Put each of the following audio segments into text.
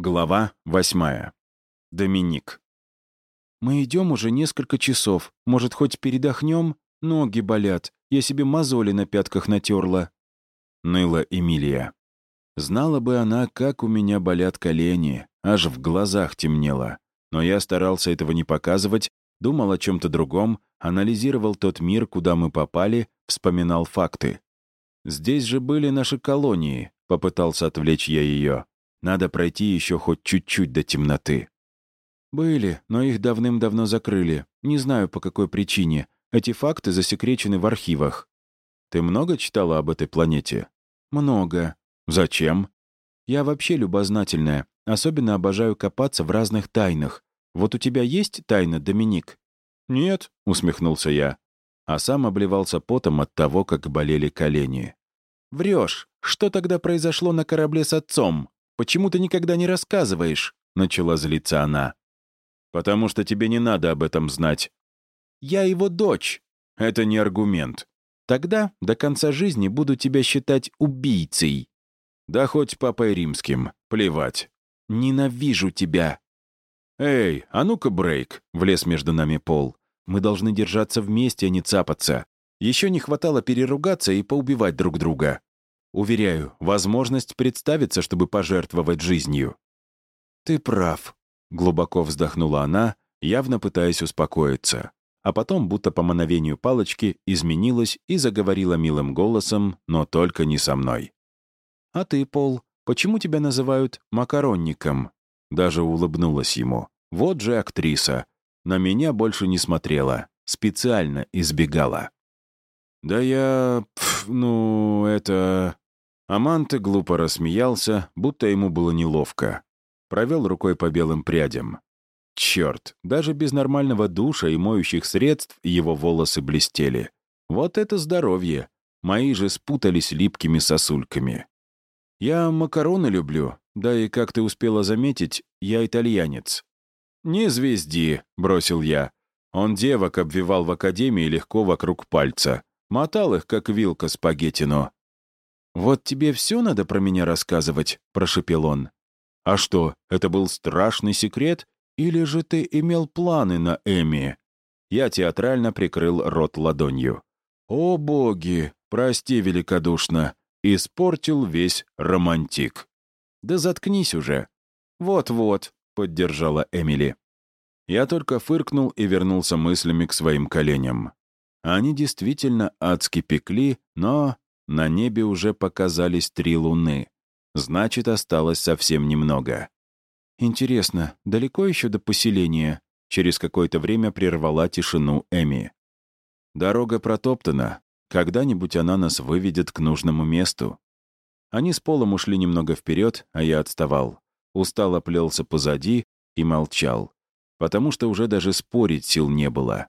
Глава восьмая. Доминик. «Мы идем уже несколько часов. Может, хоть передохнем? Ноги болят. Я себе мозоли на пятках натерла». Ныла Эмилия. Знала бы она, как у меня болят колени. Аж в глазах темнело. Но я старался этого не показывать, думал о чем-то другом, анализировал тот мир, куда мы попали, вспоминал факты. «Здесь же были наши колонии», — попытался отвлечь я ее. Надо пройти еще хоть чуть-чуть до темноты. Были, но их давным-давно закрыли. Не знаю, по какой причине. Эти факты засекречены в архивах. Ты много читала об этой планете? Много. Зачем? Я вообще любознательная. Особенно обожаю копаться в разных тайнах. Вот у тебя есть тайна, Доминик? Нет, усмехнулся я. А сам обливался потом от того, как болели колени. Врешь. Что тогда произошло на корабле с отцом? Почему ты никогда не рассказываешь?» — начала злиться она. «Потому что тебе не надо об этом знать». «Я его дочь». «Это не аргумент». «Тогда до конца жизни буду тебя считать убийцей». «Да хоть папой римским. Плевать». «Ненавижу тебя». «Эй, а ну-ка брейк», — влез между нами Пол. «Мы должны держаться вместе, а не цапаться. Еще не хватало переругаться и поубивать друг друга». Уверяю, возможность представится, чтобы пожертвовать жизнью. «Ты прав», — глубоко вздохнула она, явно пытаясь успокоиться. А потом, будто по мановению палочки, изменилась и заговорила милым голосом, но только не со мной. «А ты, Пол, почему тебя называют макаронником?» Даже улыбнулась ему. «Вот же актриса. На меня больше не смотрела. Специально избегала». «Да я... Пф, ну, это...» Аманте глупо рассмеялся, будто ему было неловко. Провел рукой по белым прядям. Черт, даже без нормального душа и моющих средств его волосы блестели. Вот это здоровье! Мои же спутались липкими сосульками. Я макароны люблю, да и, как ты успела заметить, я итальянец. «Не звезди», — бросил я. Он девок обвивал в академии легко вокруг пальца. Мотал их, как вилка спагеттино. «Вот тебе все надо про меня рассказывать?» — прошепел он. «А что, это был страшный секрет? Или же ты имел планы на Эми?» Я театрально прикрыл рот ладонью. «О, боги! Прости великодушно! Испортил весь романтик!» «Да заткнись уже!» «Вот-вот», — поддержала Эмили. Я только фыркнул и вернулся мыслями к своим коленям. Они действительно адски пекли, но на небе уже показались три луны. Значит, осталось совсем немного. «Интересно, далеко еще до поселения?» Через какое-то время прервала тишину Эми. «Дорога протоптана. Когда-нибудь она нас выведет к нужному месту». Они с Полом ушли немного вперед, а я отставал. Устало плелся позади и молчал, потому что уже даже спорить сил не было.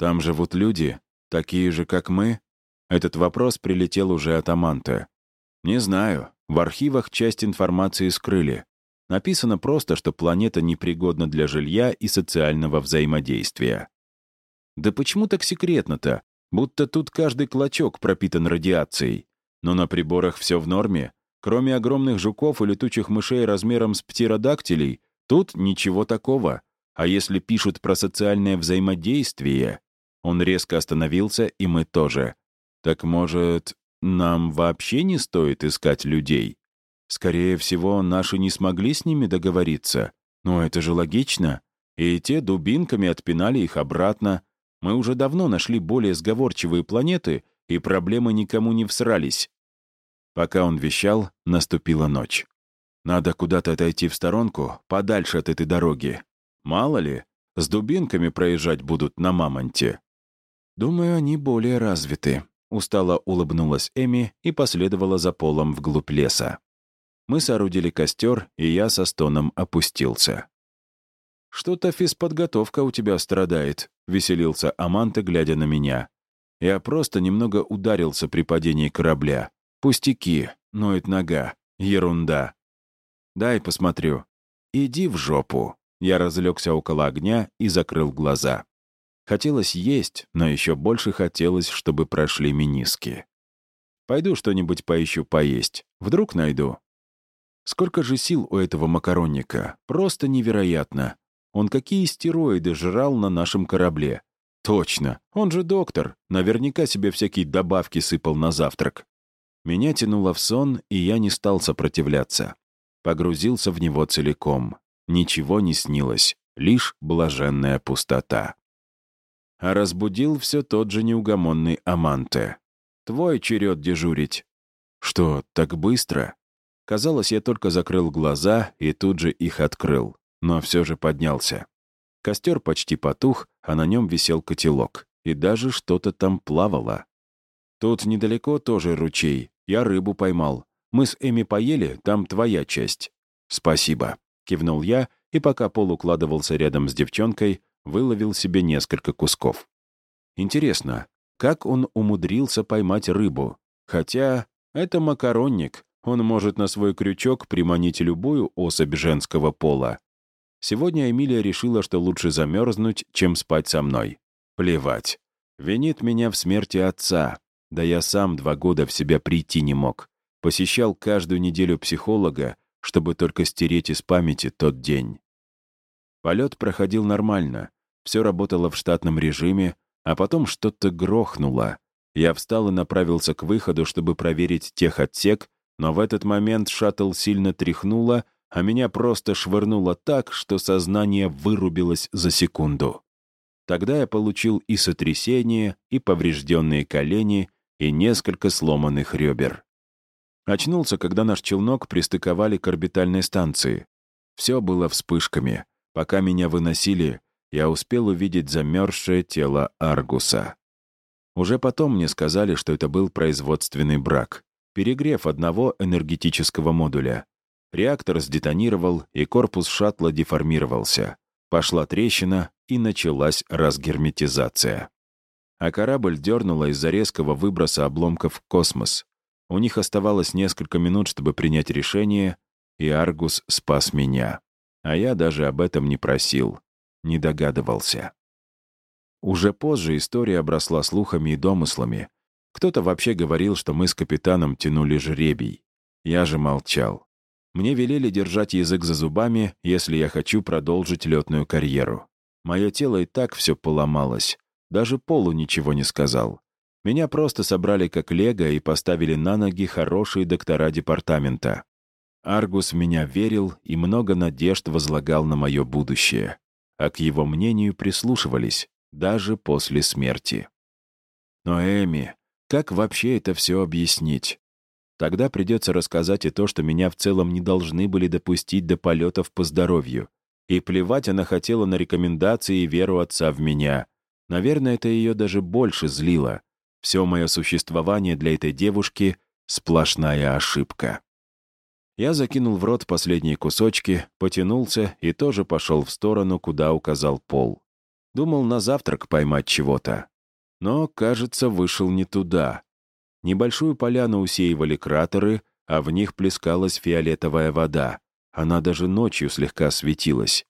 Там живут люди, такие же, как мы? Этот вопрос прилетел уже от Аманта. Не знаю. В архивах часть информации скрыли. Написано просто, что планета непригодна для жилья и социального взаимодействия. Да почему так секретно-то? Будто тут каждый клочок пропитан радиацией. Но на приборах все в норме. Кроме огромных жуков и летучих мышей размером с птеродактилей, тут ничего такого. А если пишут про социальное взаимодействие, он резко остановился, и мы тоже. Так, может, нам вообще не стоит искать людей? Скорее всего, наши не смогли с ними договориться. Но это же логично. И те дубинками отпинали их обратно. Мы уже давно нашли более сговорчивые планеты, и проблемы никому не всрались. Пока он вещал, наступила ночь. Надо куда-то отойти в сторонку, подальше от этой дороги. Мало ли, с дубинками проезжать будут на Мамонте. «Думаю, они более развиты», — устало улыбнулась Эми и последовала за полом вглубь леса. Мы соорудили костер, и я со стоном опустился. «Что-то физподготовка у тебя страдает», — веселился Аманта, глядя на меня. Я просто немного ударился при падении корабля. Пустяки, ноет нога, ерунда. Дай посмотрю. Иди в жопу. Я разлегся около огня и закрыл глаза. Хотелось есть, но еще больше хотелось, чтобы прошли миниски. Пойду что-нибудь поищу поесть. Вдруг найду. Сколько же сил у этого макаронника? Просто невероятно. Он какие стероиды жрал на нашем корабле? Точно, он же доктор. Наверняка себе всякие добавки сыпал на завтрак. Меня тянуло в сон, и я не стал сопротивляться. Погрузился в него целиком. Ничего не снилось, лишь блаженная пустота. А разбудил все тот же неугомонный Аманте. «Твой черед дежурить». «Что, так быстро?» Казалось, я только закрыл глаза и тут же их открыл, но все же поднялся. Костер почти потух, а на нем висел котелок, и даже что-то там плавало. Тут недалеко тоже ручей, я рыбу поймал. Мы с Эми поели, там твоя часть. Спасибо, кивнул я, и пока Пол укладывался рядом с девчонкой, выловил себе несколько кусков. Интересно, как он умудрился поймать рыбу? Хотя это макаронник, он может на свой крючок приманить любую особь женского пола. Сегодня Эмилия решила, что лучше замерзнуть, чем спать со мной. Плевать. Винит меня в смерти отца. Да я сам два года в себя прийти не мог. Посещал каждую неделю психолога, чтобы только стереть из памяти тот день. Полет проходил нормально. Все работало в штатном режиме, а потом что-то грохнуло. Я встал и направился к выходу, чтобы проверить техотсек, но в этот момент шаттл сильно тряхнуло, а меня просто швырнуло так, что сознание вырубилось за секунду. Тогда я получил и сотрясение, и поврежденные колени, и несколько сломанных ребер. Очнулся, когда наш челнок пристыковали к орбитальной станции. Все было вспышками. Пока меня выносили, я успел увидеть замерзшее тело Аргуса. Уже потом мне сказали, что это был производственный брак. Перегрев одного энергетического модуля. Реактор сдетонировал, и корпус шаттла деформировался. Пошла трещина, и началась разгерметизация. А корабль дернуло из-за резкого выброса обломков в космос. У них оставалось несколько минут, чтобы принять решение, и Аргус спас меня. А я даже об этом не просил, не догадывался. Уже позже история обросла слухами и домыслами. Кто-то вообще говорил, что мы с капитаном тянули жребий. Я же молчал. Мне велели держать язык за зубами, если я хочу продолжить летную карьеру. Мое тело и так все поломалось. Даже Полу ничего не сказал. Меня просто собрали как лего и поставили на ноги хорошие доктора департамента. Аргус в меня верил и много надежд возлагал на мое будущее. А к его мнению прислушивались, даже после смерти. Но, Эми, как вообще это все объяснить? Тогда придется рассказать и то, что меня в целом не должны были допустить до полетов по здоровью. И плевать она хотела на рекомендации и веру отца в меня. Наверное, это ее даже больше злило. Все мое существование для этой девушки — сплошная ошибка. Я закинул в рот последние кусочки, потянулся и тоже пошел в сторону, куда указал Пол. Думал на завтрак поймать чего-то. Но, кажется, вышел не туда. Небольшую поляну усеивали кратеры, а в них плескалась фиолетовая вода. Она даже ночью слегка светилась.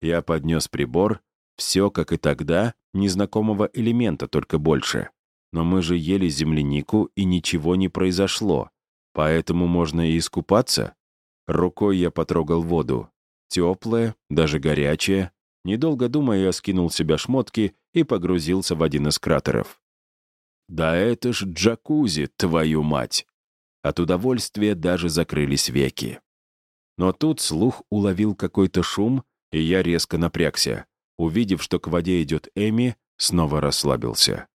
Я поднес прибор. Все, как и тогда, незнакомого элемента, только больше. Но мы же ели землянику, и ничего не произошло. Поэтому можно и искупаться. Рукой я потрогал воду. Теплая, даже горячая. Недолго думая, я скинул с себя шмотки и погрузился в один из кратеров. Да это ж джакузи, твою мать! От удовольствия даже закрылись веки. Но тут слух уловил какой-то шум, и я резко напрягся. Увидев, что к воде идет Эми, снова расслабился.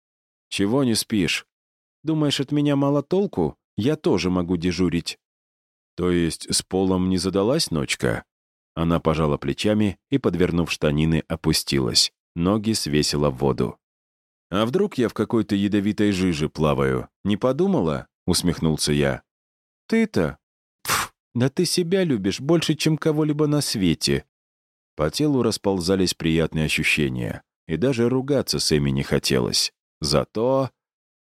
«Чего не спишь? Думаешь, от меня мало толку? Я тоже могу дежурить». «То есть с полом не задалась ночка?» Она пожала плечами и, подвернув штанины, опустилась. Ноги свесила в воду. «А вдруг я в какой-то ядовитой жиже плаваю? Не подумала?» — усмехнулся я. «Ты-то? Да ты себя любишь больше, чем кого-либо на свете». По телу расползались приятные ощущения, и даже ругаться с Эми не хотелось. Зато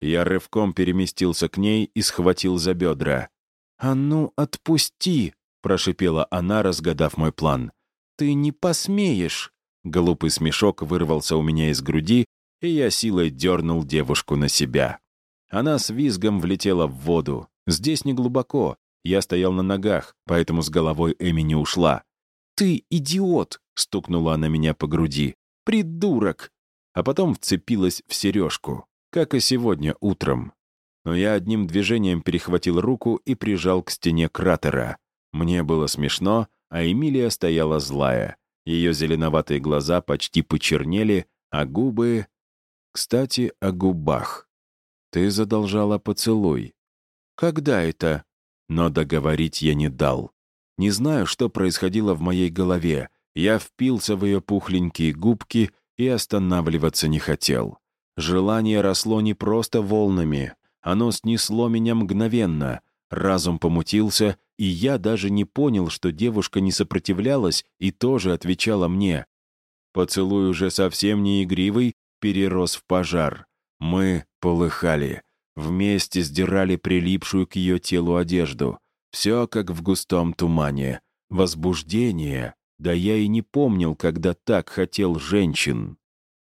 я рывком переместился к ней и схватил за бедра. «А ну, отпусти!» — прошипела она, разгадав мой план. «Ты не посмеешь!» Глупый смешок вырвался у меня из груди, и я силой дернул девушку на себя. Она с визгом влетела в воду. Здесь не глубоко. Я стоял на ногах, поэтому с головой Эми не ушла. «Ты идиот!» — стукнула она меня по груди. «Придурок!» А потом вцепилась в сережку, как и сегодня утром. Но я одним движением перехватил руку и прижал к стене кратера. Мне было смешно, а Эмилия стояла злая. Ее зеленоватые глаза почти почернели, а губы... Кстати, о губах. Ты задолжала поцелуй. Когда это? Но договорить я не дал. Не знаю, что происходило в моей голове. Я впился в ее пухленькие губки и останавливаться не хотел. Желание росло не просто волнами. Оно снесло меня мгновенно. Разум помутился, и я даже не понял, что девушка не сопротивлялась и тоже отвечала мне. Поцелуй уже совсем не игривый, перерос в пожар. Мы полыхали. Вместе сдирали прилипшую к ее телу одежду. Все как в густом тумане. Возбуждение. Да я и не помнил, когда так хотел женщин.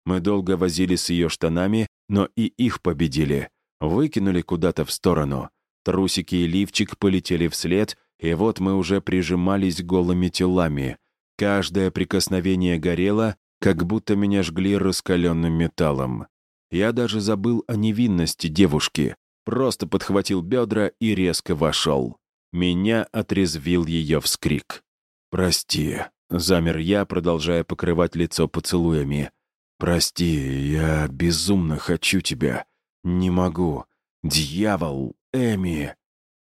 Мы долго возили с ее штанами, но и их победили. Выкинули куда-то в сторону. Трусики и лифчик полетели вслед, и вот мы уже прижимались голыми телами. Каждое прикосновение горело, как будто меня жгли раскаленным металлом. Я даже забыл о невинности девушки, просто подхватил бедра и резко вошел. Меня отрезвил ее вскрик. «Прости», — замер я, продолжая покрывать лицо поцелуями. «Прости, я безумно хочу тебя. Не могу. Дьявол, Эми!»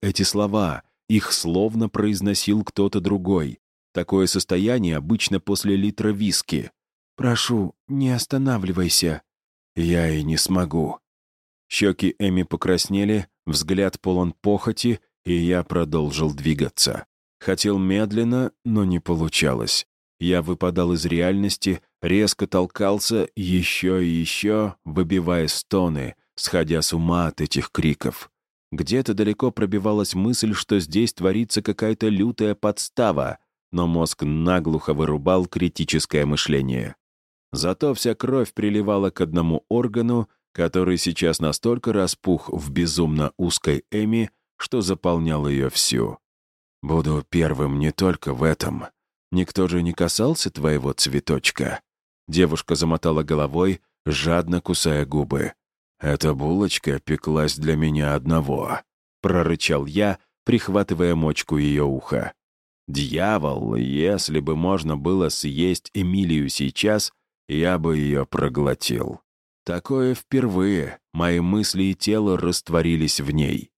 Эти слова, их словно произносил кто-то другой. Такое состояние обычно после литра виски. «Прошу, не останавливайся», я и не смогу. Щеки Эми покраснели, взгляд полон похоти, и я продолжил двигаться. Хотел медленно, но не получалось. Я выпадал из реальности, резко толкался еще и еще, выбивая стоны, сходя с ума от этих криков. Где-то далеко пробивалась мысль, что здесь творится какая-то лютая подстава, но мозг наглухо вырубал критическое мышление. Зато вся кровь приливала к одному органу, который сейчас настолько распух в безумно узкой Эми, что заполнял ее всю. «Буду первым не только в этом. Никто же не касался твоего цветочка?» Девушка замотала головой, жадно кусая губы. «Эта булочка пеклась для меня одного», — прорычал я, прихватывая мочку ее уха. «Дьявол, если бы можно было съесть Эмилию сейчас, я бы ее проглотил. Такое впервые, мои мысли и тело растворились в ней.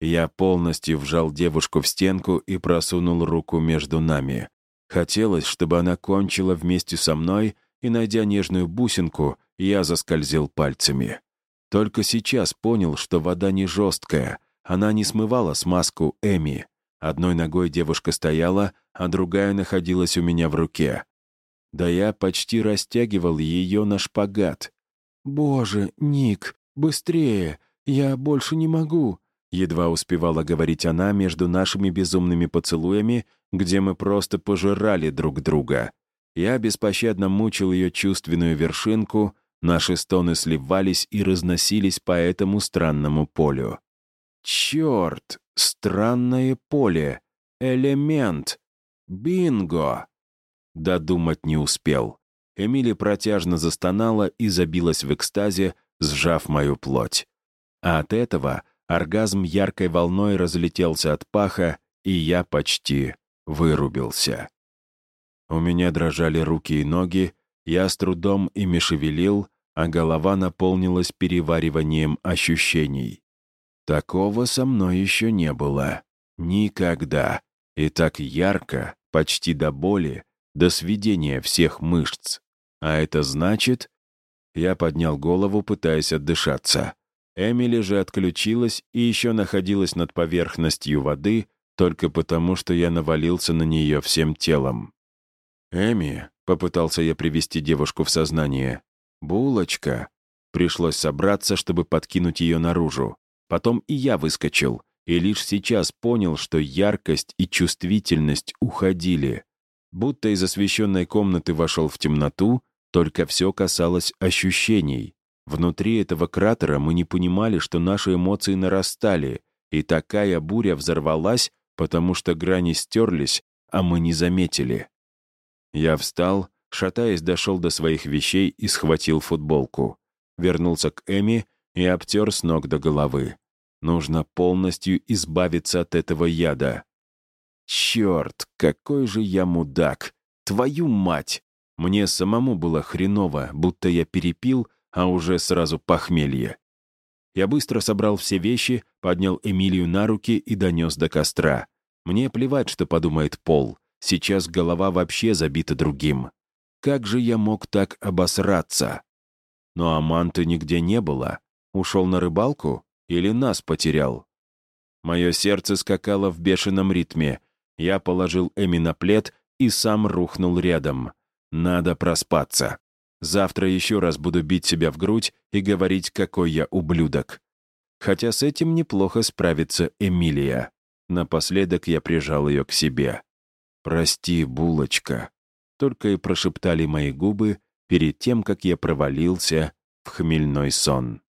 Я полностью вжал девушку в стенку и просунул руку между нами. Хотелось, чтобы она кончила вместе со мной, и, найдя нежную бусинку, я заскользил пальцами. Только сейчас понял, что вода не жесткая, она не смывала смазку Эми. Одной ногой девушка стояла, а другая находилась у меня в руке. Да я почти растягивал ее на шпагат. «Боже, Ник, быстрее! Я больше не могу!» Едва успевала говорить она между нашими безумными поцелуями, где мы просто пожирали друг друга. Я беспощадно мучил ее чувственную вершинку, наши стоны сливались и разносились по этому странному полю. Черт! Странное поле! Элемент! Бинго! Додумать не успел. Эмили протяжно застонала и забилась в экстазе, сжав мою плоть. А от этого оргазм яркой волной разлетелся от паха, и я почти вырубился. У меня дрожали руки и ноги, я с трудом ими шевелил, а голова наполнилась перевариванием ощущений. Такого со мной еще не было. Никогда. И так ярко, почти до боли, до сведения всех мышц. А это значит... Я поднял голову, пытаясь отдышаться. Эмили же отключилась и еще находилась над поверхностью воды, только потому, что я навалился на нее всем телом. «Эми», — попытался я привести девушку в сознание, — «булочка». Пришлось собраться, чтобы подкинуть ее наружу. Потом и я выскочил, и лишь сейчас понял, что яркость и чувствительность уходили будто из освещенной комнаты вошел в темноту, только все касалось ощущений. Внутри этого кратера мы не понимали, что наши эмоции нарастали, и такая буря взорвалась, потому что грани стерлись, а мы не заметили. Я встал, шатаясь, дошел до своих вещей и схватил футболку. Вернулся к Эми и обтер с ног до головы. Нужно полностью избавиться от этого яда. Черт, какой же я мудак! Твою мать! Мне самому было хреново, будто я перепил, а уже сразу похмелье. Я быстро собрал все вещи, поднял Эмилию на руки и донес до костра. Мне плевать, что подумает Пол. Сейчас голова вообще забита другим. Как же я мог так обосраться? Но Аманты нигде не было. Ушел на рыбалку или нас потерял? Мое сердце скакало в бешеном ритме. Я положил Эми на плед и сам рухнул рядом. Надо проспаться. Завтра еще раз буду бить себя в грудь и говорить, какой я ублюдок. Хотя с этим неплохо справится Эмилия. Напоследок я прижал ее к себе. «Прости, булочка», — только и прошептали мои губы перед тем, как я провалился в хмельной сон.